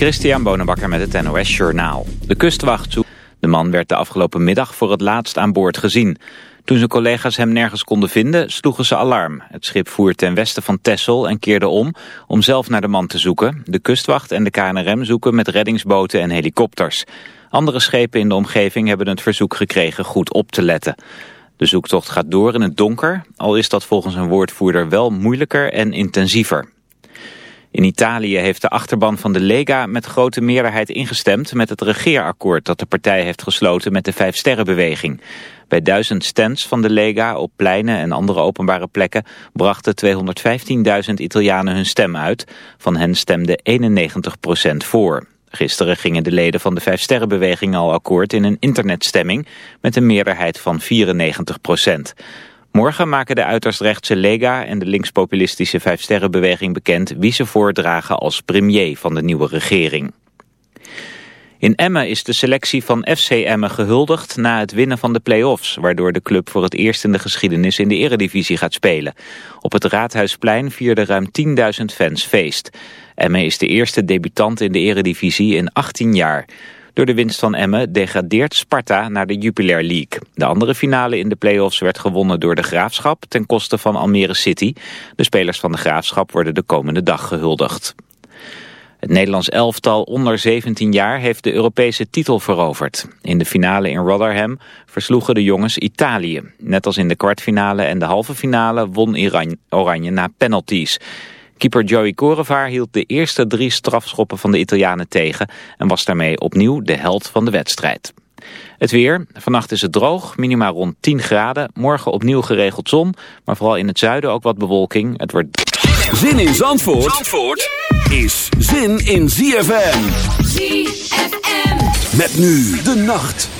Christian Bonenbakker met het NOS Journaal. De kustwacht De man werd de afgelopen middag voor het laatst aan boord gezien. Toen zijn collega's hem nergens konden vinden, sloegen ze alarm. Het schip voer ten westen van Texel en keerde om om zelf naar de man te zoeken. De kustwacht en de KNRM zoeken met reddingsboten en helikopters. Andere schepen in de omgeving hebben het verzoek gekregen goed op te letten. De zoektocht gaat door in het donker, al is dat volgens een woordvoerder wel moeilijker en intensiever. In Italië heeft de achterban van de Lega met grote meerderheid ingestemd met het regeerakkoord dat de partij heeft gesloten met de Vijfsterrenbeweging. Bij duizend stands van de Lega op pleinen en andere openbare plekken brachten 215.000 Italianen hun stem uit. Van hen stemde 91% voor. Gisteren gingen de leden van de Vijfsterrenbeweging al akkoord in een internetstemming met een meerderheid van 94 procent. Morgen maken de uiterst rechtse Lega en de linkspopulistische Vijfsterrenbeweging bekend wie ze voordragen als premier van de nieuwe regering. In Emmen is de selectie van FC Emmen gehuldigd na het winnen van de play-offs, waardoor de club voor het eerst in de geschiedenis in de eredivisie gaat spelen. Op het Raadhuisplein vierden ruim 10.000 fans feest. Emmen is de eerste debutant in de eredivisie in 18 jaar. Door de winst van Emmen degradeert Sparta naar de Jupiler League. De andere finale in de play-offs werd gewonnen door de Graafschap ten koste van Almere City. De spelers van de Graafschap worden de komende dag gehuldigd. Het Nederlands elftal onder 17 jaar heeft de Europese titel veroverd. In de finale in Rotherham versloegen de jongens Italië. Net als in de kwartfinale en de halve finale won Oranje na penalties. Keeper Joey Korevaar hield de eerste drie strafschoppen van de Italianen tegen... en was daarmee opnieuw de held van de wedstrijd. Het weer. Vannacht is het droog, minima rond 10 graden. Morgen opnieuw geregeld zon, maar vooral in het zuiden ook wat bewolking. Het wordt... Zin in Zandvoort, Zandvoort is zin in ZFM. ZFM. Met nu de nacht.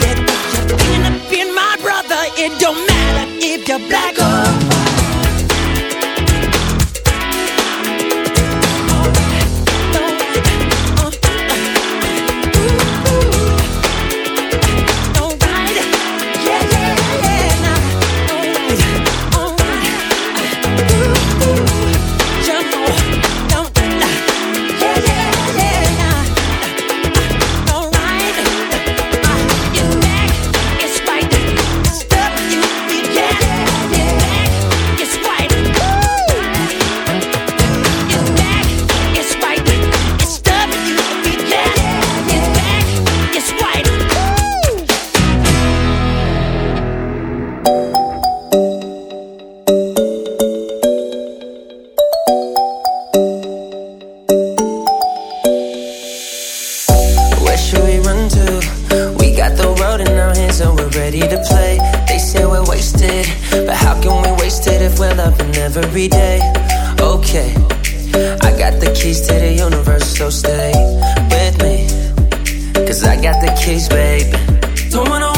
Said that you're being a pin, my brother. It don't matter if you're black or. I got the keys, baby. Don't wanna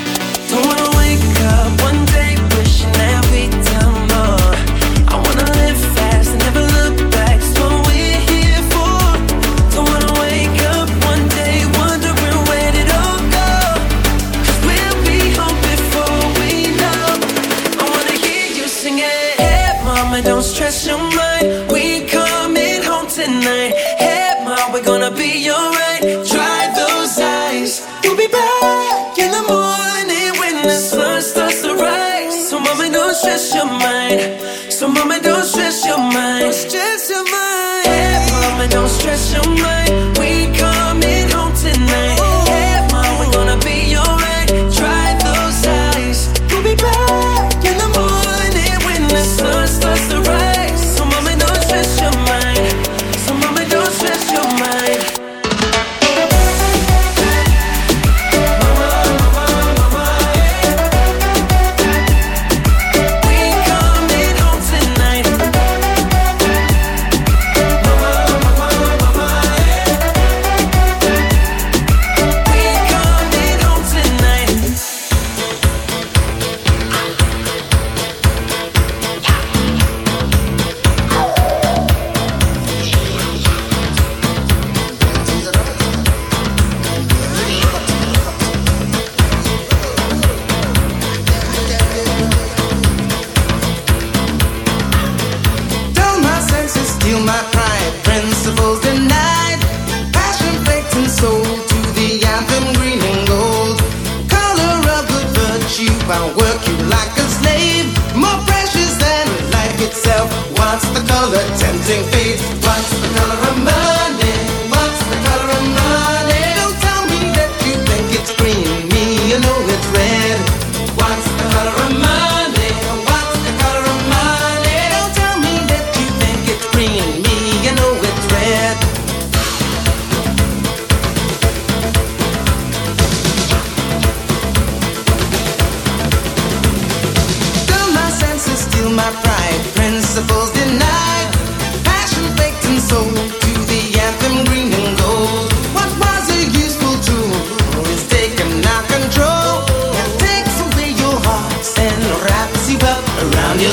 stress your mind.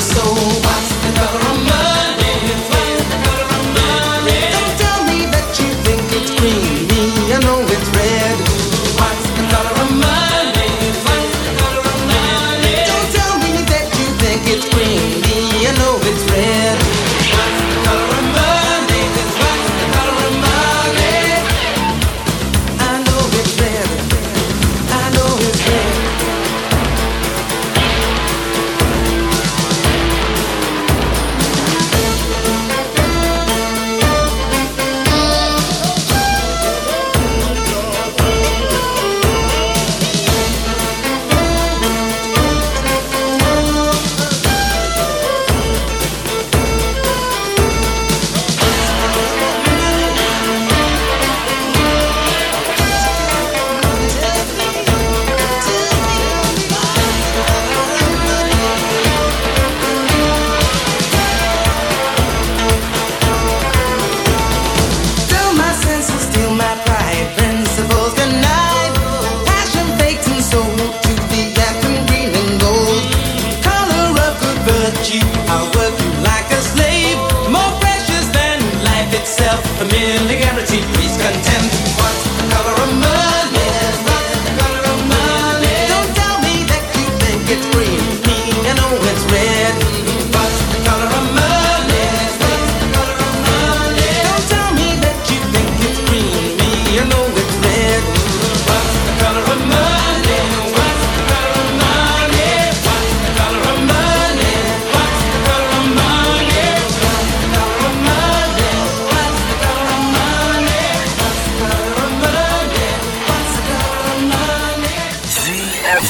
So. soul.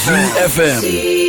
ZFM.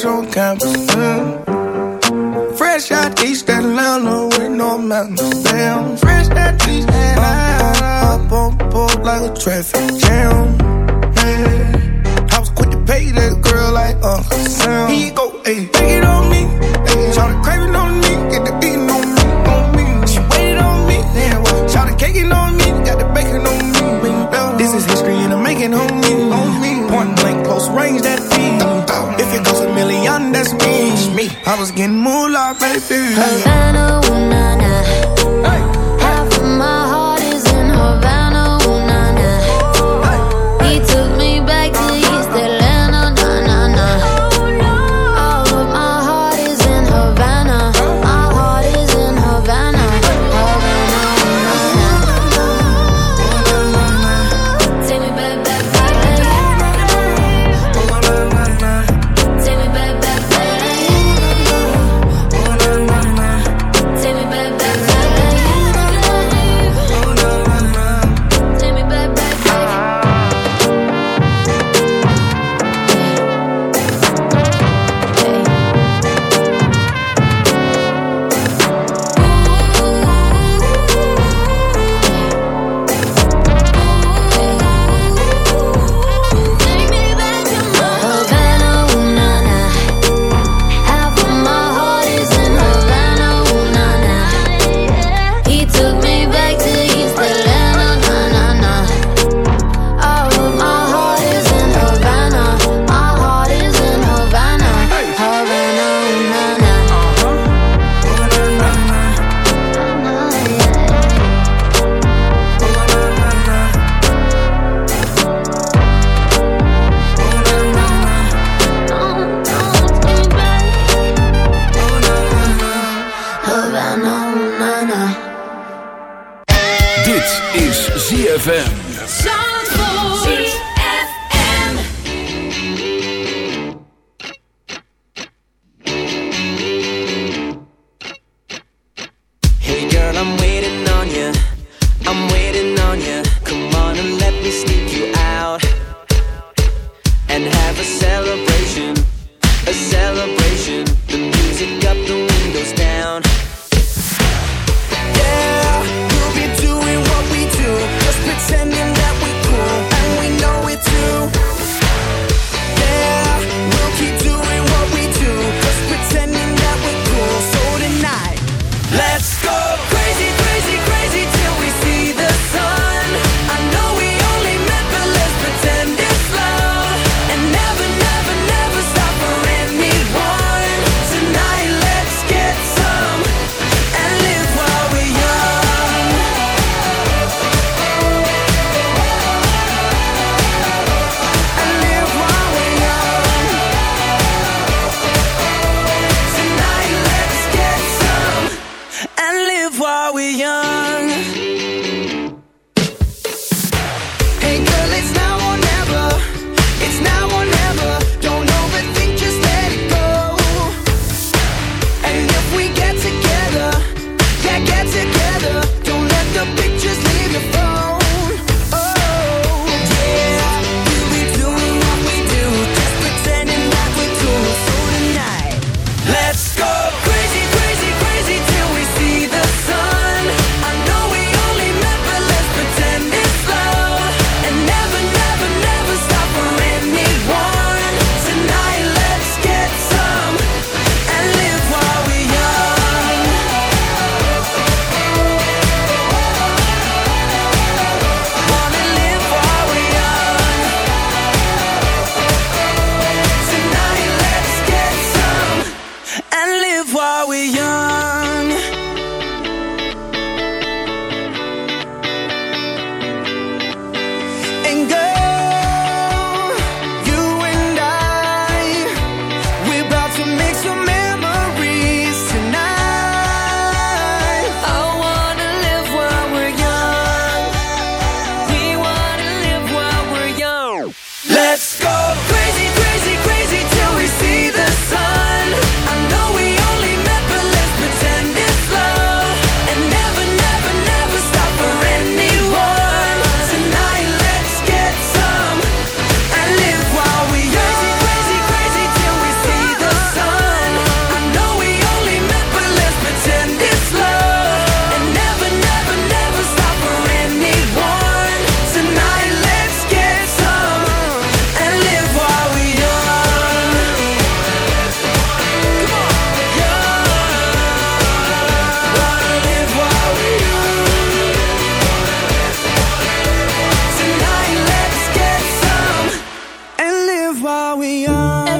fresh on campus. Mm. Fresh out East Atlanta with no mountains. Damn, fresh out East Atlanta. Up on board like a traffic jam. Yeah. I was quick to pay that girl like Uncle Sam. He go, ayy. Me. I was getting moolah, baby. Havana, ooh,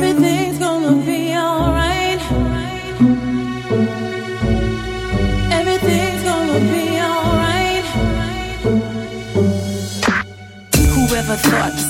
Everything's gonna be alright. Everything's gonna be alright. Whoever thought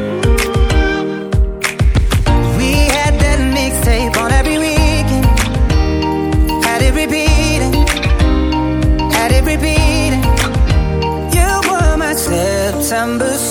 December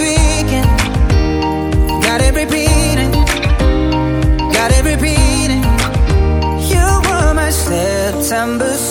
December